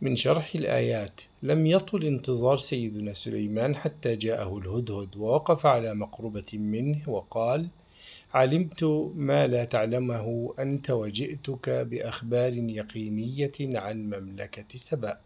من شرح الآيات. لم يطل انتظار سيدنا سليمان حتى جاءه الهدهد ووقف على مقربة منه وقال علمت ما لا تعلمه أنت وجئتك بأخبار يقينية عن مملكة سبأ.